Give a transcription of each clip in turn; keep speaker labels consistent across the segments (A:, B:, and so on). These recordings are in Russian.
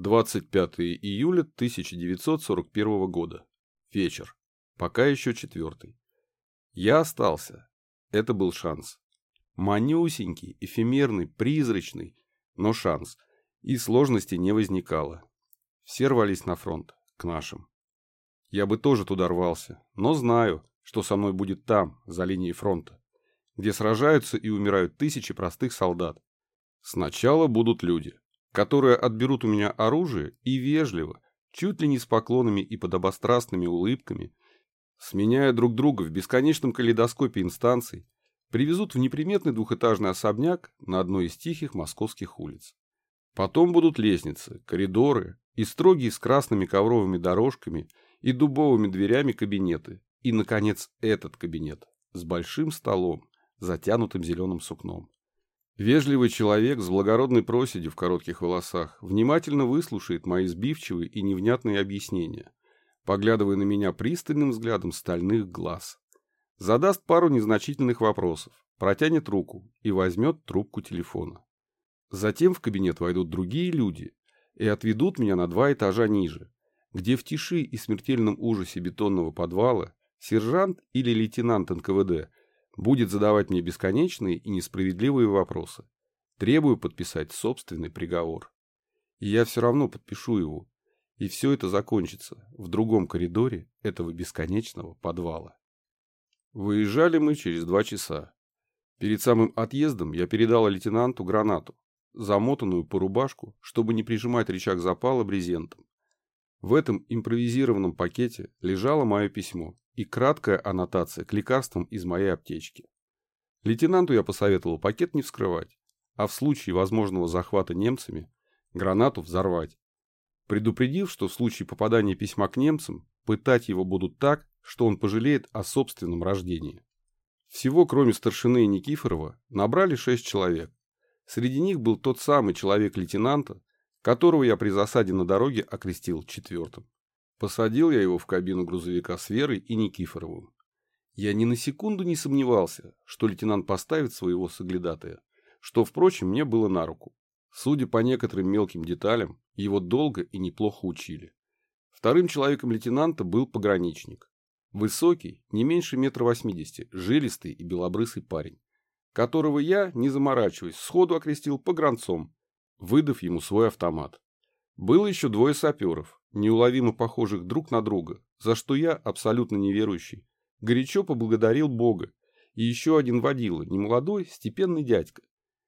A: 25 июля 1941 года. Вечер. Пока еще четвертый. Я остался. Это был шанс. Манюсенький, эфемерный, призрачный, но шанс. И сложности не возникало. Все рвались на фронт, к нашим. Я бы тоже туда рвался, но знаю, что со мной будет там, за линией фронта, где сражаются и умирают тысячи простых солдат. Сначала будут люди, которые отберут у меня оружие и вежливо, чуть ли не с поклонами и подобострастными улыбками, сменяя друг друга в бесконечном калейдоскопе инстанций, привезут в неприметный двухэтажный особняк на одной из тихих московских улиц. Потом будут лестницы, коридоры и строгие с красными ковровыми дорожками и дубовыми дверями кабинеты. И, наконец, этот кабинет с большим столом, затянутым зеленым сукном. Вежливый человек с благородной проседью в коротких волосах внимательно выслушает мои сбивчивые и невнятные объяснения, поглядывая на меня пристальным взглядом стальных глаз. Задаст пару незначительных вопросов, протянет руку и возьмет трубку телефона. Затем в кабинет войдут другие люди и отведут меня на два этажа ниже, где в тиши и смертельном ужасе бетонного подвала сержант или лейтенант НКВД будет задавать мне бесконечные и несправедливые вопросы. Требую подписать собственный приговор. И я все равно подпишу его. И все это закончится в другом коридоре этого бесконечного подвала. Выезжали мы через два часа. Перед самым отъездом я передал лейтенанту гранату, замотанную по рубашку, чтобы не прижимать рычаг запала брезентом. В этом импровизированном пакете лежало мое письмо, и краткая аннотация к лекарствам из моей аптечки. Лейтенанту я посоветовал пакет не вскрывать, а в случае возможного захвата немцами гранату взорвать, предупредив, что в случае попадания письма к немцам пытать его будут так, что он пожалеет о собственном рождении. Всего, кроме старшины Никифорова, набрали шесть человек. Среди них был тот самый человек-лейтенанта, которого я при засаде на дороге окрестил четвертым. Посадил я его в кабину грузовика с Верой и Никифоровым. Я ни на секунду не сомневался, что лейтенант поставит своего соглядатая, что, впрочем, мне было на руку. Судя по некоторым мелким деталям, его долго и неплохо учили. Вторым человеком лейтенанта был пограничник. Высокий, не меньше метра восьмидесяти, жилистый и белобрысый парень, которого я, не заморачиваясь, сходу окрестил погранцом, выдав ему свой автомат. Было еще двое саперов, неуловимо похожих друг на друга, за что я, абсолютно неверующий, горячо поблагодарил Бога, и еще один водила, немолодой, степенный дядька.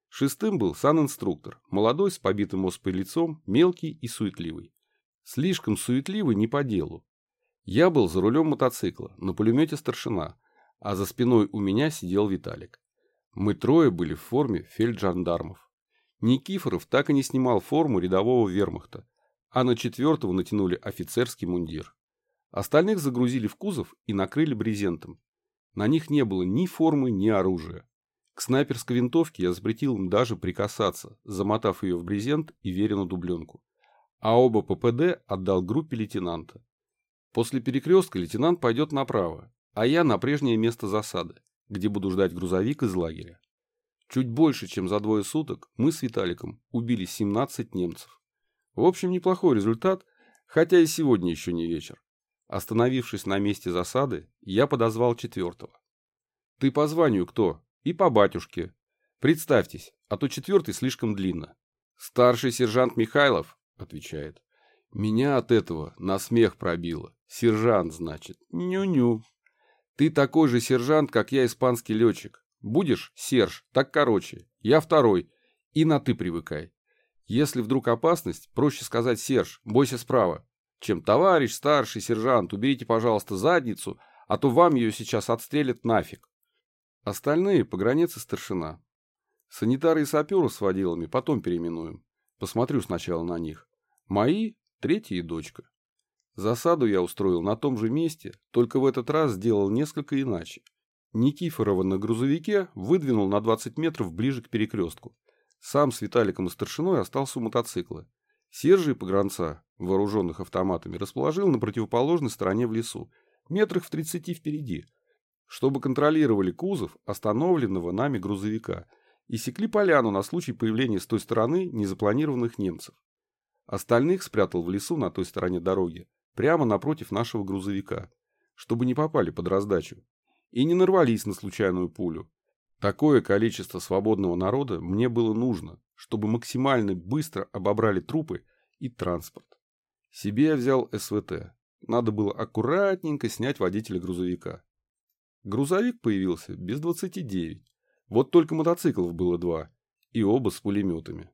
A: Шестым был сан-инструктор, молодой, с побитым оспой лицом, мелкий и суетливый. Слишком суетливый не по делу. Я был за рулем мотоцикла, на пулемете старшина, а за спиной у меня сидел Виталик. Мы трое были в форме фельджандармов. Никифоров так и не снимал форму рядового вермахта, а на четвертого натянули офицерский мундир. Остальных загрузили в кузов и накрыли брезентом. На них не было ни формы, ни оружия. К снайперской винтовке я запретил им даже прикасаться, замотав ее в брезент и верену дубленку. А оба ППД отдал группе лейтенанта. После перекрестка лейтенант пойдет направо, а я на прежнее место засады, где буду ждать грузовик из лагеря. Чуть больше, чем за двое суток, мы с Виталиком убили 17 немцев. В общем, неплохой результат, хотя и сегодня еще не вечер. Остановившись на месте засады, я подозвал четвертого. «Ты по званию кто? И по батюшке. Представьтесь, а то четвертый слишком длинно». «Старший сержант Михайлов», — отвечает. Меня от этого на смех пробило. Сержант, значит. Ню-ню. Ты такой же сержант, как я испанский летчик. Будешь, Серж, так короче. Я второй. И на «ты» привыкай. Если вдруг опасность, проще сказать «Серж, бойся справа», чем «Товарищ старший сержант, уберите, пожалуйста, задницу, а то вам ее сейчас отстрелят нафиг». Остальные – погранец и старшина. Санитары и саперы с водилами потом переименуем. Посмотрю сначала на них. Мои – третья и дочка. Засаду я устроил на том же месте, только в этот раз сделал несколько иначе. Никифорова на грузовике выдвинул на 20 метров ближе к перекрестку. Сам с Виталиком и старшиной остался у мотоцикла. Сержи и погранца, вооруженных автоматами, расположил на противоположной стороне в лесу, метрах в тридцати впереди, чтобы контролировали кузов остановленного нами грузовика и секли поляну на случай появления с той стороны незапланированных немцев. Остальных спрятал в лесу на той стороне дороги, прямо напротив нашего грузовика, чтобы не попали под раздачу и не нарвались на случайную пулю. Такое количество свободного народа мне было нужно, чтобы максимально быстро обобрали трупы и транспорт. Себе я взял СВТ. Надо было аккуратненько снять водителя грузовика. Грузовик появился без 29. Вот только мотоциклов было два, и оба с пулеметами.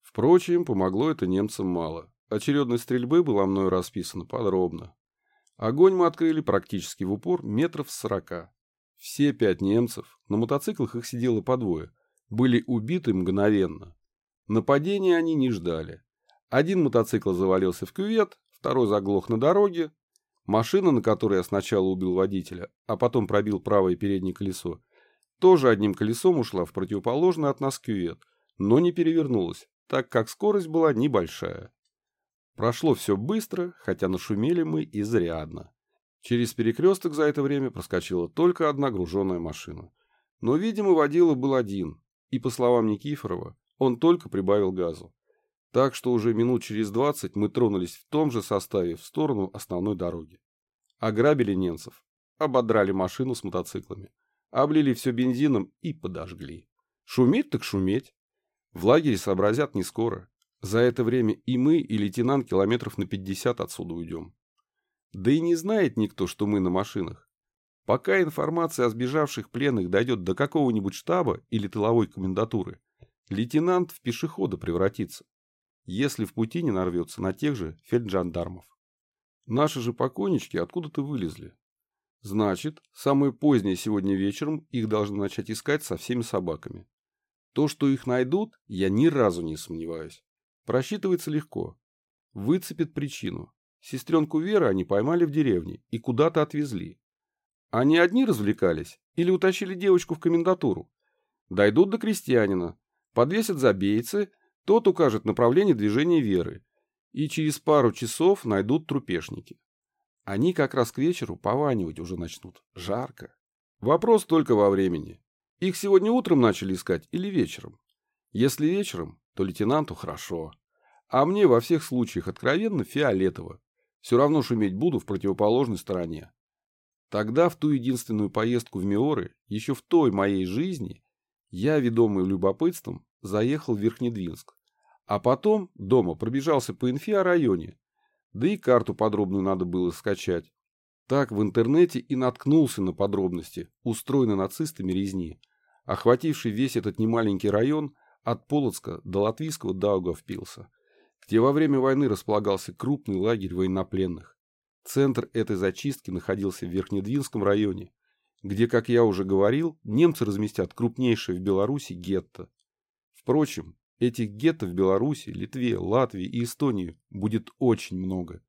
A: Впрочем, помогло это немцам мало. Очередность стрельбы была мною расписана подробно. Огонь мы открыли практически в упор метров сорока. Все пять немцев, на мотоциклах их сидело по двое, были убиты мгновенно. Нападения они не ждали. Один мотоцикл завалился в кювет, второй заглох на дороге. Машина, на которой я сначала убил водителя, а потом пробил правое переднее колесо, тоже одним колесом ушла в противоположный от нас кювет, но не перевернулась, так как скорость была небольшая. Прошло все быстро, хотя нашумели мы изрядно. Через перекресток за это время проскочила только одна груженная машина. Но, видимо, водила был один, и, по словам Никифорова, он только прибавил газу. Так что уже минут через двадцать мы тронулись в том же составе в сторону основной дороги. Ограбили немцев, ободрали машину с мотоциклами, облили все бензином и подожгли. Шуметь так шуметь. В лагере сообразят не скоро. За это время и мы, и лейтенант километров на 50 отсюда уйдем. Да и не знает никто, что мы на машинах. Пока информация о сбежавших пленных дойдет до какого-нибудь штаба или тыловой комендатуры, лейтенант в пешехода превратится, если в пути не нарвется на тех же фельджандармов. Наши же покойнички откуда-то вылезли. Значит, самое позднее сегодня вечером их должны начать искать со всеми собаками. То, что их найдут, я ни разу не сомневаюсь. Просчитывается легко. Выцепит причину. Сестренку Веры они поймали в деревне и куда-то отвезли. Они одни развлекались или утащили девочку в комендатуру? Дойдут до крестьянина, подвесят за бейцы, тот укажет направление движения Веры, и через пару часов найдут трупешники. Они как раз к вечеру пованивать уже начнут. Жарко. Вопрос только во времени. Их сегодня утром начали искать или вечером? Если вечером, то лейтенанту хорошо. А мне во всех случаях откровенно фиолетово. Все равно шуметь буду в противоположной стороне. Тогда в ту единственную поездку в Миоры, еще в той моей жизни, я, ведомый любопытством, заехал в Верхнедвинск. А потом дома пробежался по инфе о районе. Да и карту подробную надо было скачать. Так в интернете и наткнулся на подробности, устроенной нацистами резни, охвативший весь этот немаленький район от Полоцка до Латвийского Даугавпилса, где во время войны располагался крупный лагерь военнопленных. Центр этой зачистки находился в Верхнедвинском районе, где, как я уже говорил, немцы разместят крупнейшее в Беларуси гетто. Впрочем, этих гетто в Беларуси, Литве, Латвии и Эстонии будет очень много.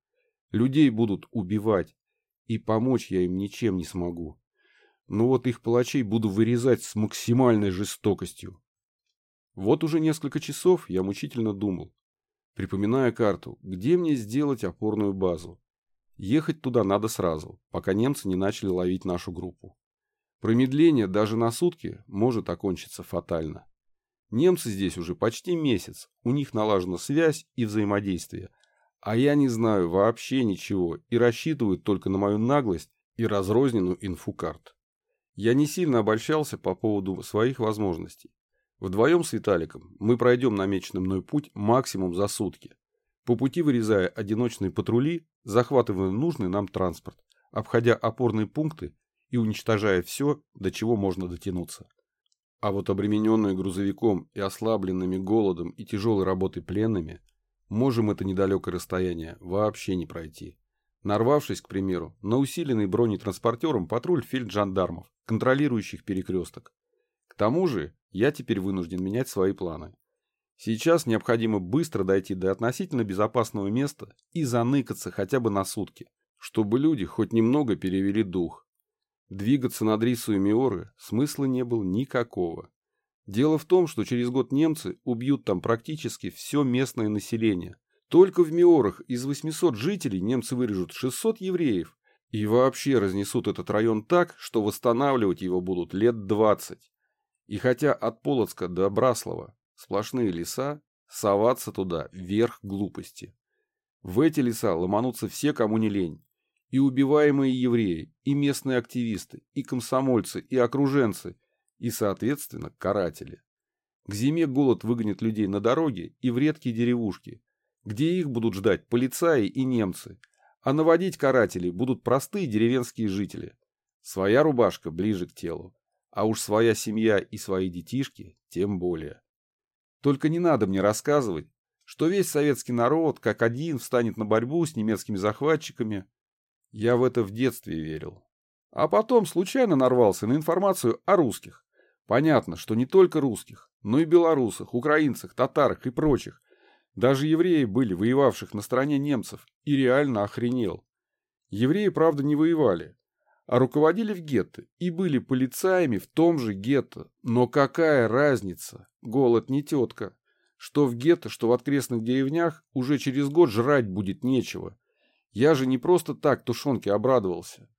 A: Людей будут убивать, и помочь я им ничем не смогу. Но вот их палачей буду вырезать с максимальной жестокостью. Вот уже несколько часов я мучительно думал, припоминая карту, где мне сделать опорную базу. Ехать туда надо сразу, пока немцы не начали ловить нашу группу. Промедление даже на сутки может окончиться фатально. Немцы здесь уже почти месяц, у них налажена связь и взаимодействие, а я не знаю вообще ничего и рассчитывают только на мою наглость и разрозненную инфу карт. Я не сильно обольщался по поводу своих возможностей. Вдвоем с Виталиком мы пройдем намеченный мной путь максимум за сутки. По пути вырезая одиночные патрули, захватывая нужный нам транспорт, обходя опорные пункты и уничтожая все, до чего можно дотянуться. А вот обремененные грузовиком и ослабленными голодом и тяжелой работой пленными – Можем это недалекое расстояние вообще не пройти. Нарвавшись, к примеру, на усиленный бронетранспортером патруль фельджандармов, контролирующих перекресток. К тому же, я теперь вынужден менять свои планы. Сейчас необходимо быстро дойти до относительно безопасного места и заныкаться хотя бы на сутки, чтобы люди хоть немного перевели дух. Двигаться над Рису и Миоры смысла не было никакого. Дело в том, что через год немцы убьют там практически все местное население. Только в Миорах из 800 жителей немцы вырежут 600 евреев и вообще разнесут этот район так, что восстанавливать его будут лет 20. И хотя от Полоцка до Браслова сплошные леса, Соваться туда – верх глупости. В эти леса ломанутся все, кому не лень. И убиваемые евреи, и местные активисты, и комсомольцы, и окруженцы, и, соответственно, каратели. К зиме голод выгонит людей на дороге и в редкие деревушки, где их будут ждать полицаи и немцы, а наводить карателей будут простые деревенские жители. Своя рубашка ближе к телу, а уж своя семья и свои детишки тем более. Только не надо мне рассказывать, что весь советский народ как один встанет на борьбу с немецкими захватчиками. Я в это в детстве верил. А потом случайно нарвался на информацию о русских. Понятно, что не только русских, но и белорусах, украинцах, татарах и прочих. Даже евреи были, воевавших на стороне немцев, и реально охренел. Евреи, правда, не воевали, а руководили в гетто и были полицаями в том же гетто. Но какая разница? Голод не тетка. Что в гетто, что в окрестных деревнях уже через год жрать будет нечего. Я же не просто так тушенке обрадовался.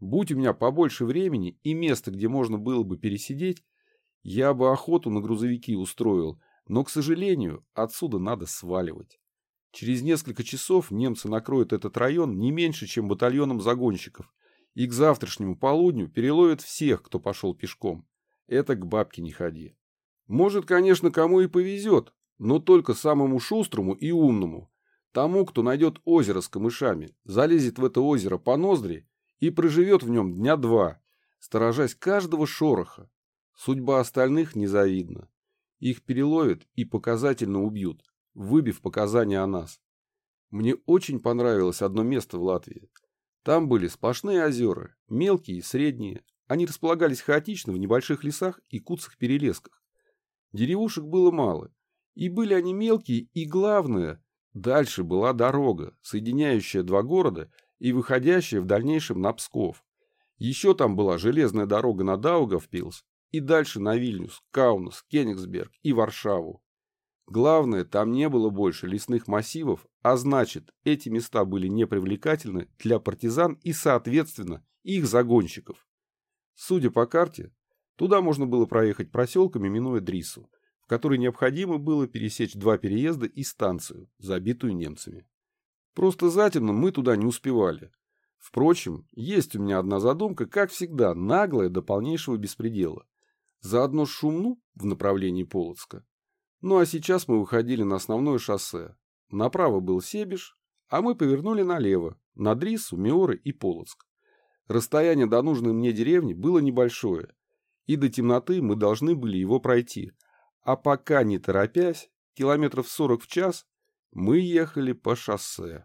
A: Будь у меня побольше времени и места, где можно было бы пересидеть, я бы охоту на грузовики устроил, но, к сожалению, отсюда надо сваливать. Через несколько часов немцы накроют этот район не меньше, чем батальоном загонщиков, и к завтрашнему полудню переловят всех, кто пошел пешком. Это к бабке не ходи. Может, конечно, кому и повезет, но только самому шустрому и умному. Тому, кто найдет озеро с камышами, залезет в это озеро по ноздри и проживет в нем дня два, сторожась каждого шороха. Судьба остальных незавидна. Их переловят и показательно убьют, выбив показания о нас. Мне очень понравилось одно место в Латвии. Там были сплошные озера, мелкие и средние. Они располагались хаотично в небольших лесах и куцах-перелесках. Деревушек было мало, и были они мелкие, и главное, дальше была дорога, соединяющая два города и выходящая в дальнейшем на Псков. Еще там была железная дорога на Даугавпилс и дальше на Вильнюс, Каунас, Кенигсберг и Варшаву. Главное, там не было больше лесных массивов, а значит, эти места были непривлекательны для партизан и, соответственно, их загонщиков. Судя по карте, туда можно было проехать проселками, минуя Дрису, в которой необходимо было пересечь два переезда и станцию, забитую немцами. Просто затемно мы туда не успевали. Впрочем, есть у меня одна задумка, как всегда, наглая до полнейшего беспредела. Заодно шумну в направлении Полоцка. Ну а сейчас мы выходили на основное шоссе. Направо был Себеж, а мы повернули налево, на Дрису, Миоры и Полоцк. Расстояние до нужной мне деревни было небольшое, и до темноты мы должны были его пройти. А пока не торопясь, километров сорок в час, мы ехали по шоссе.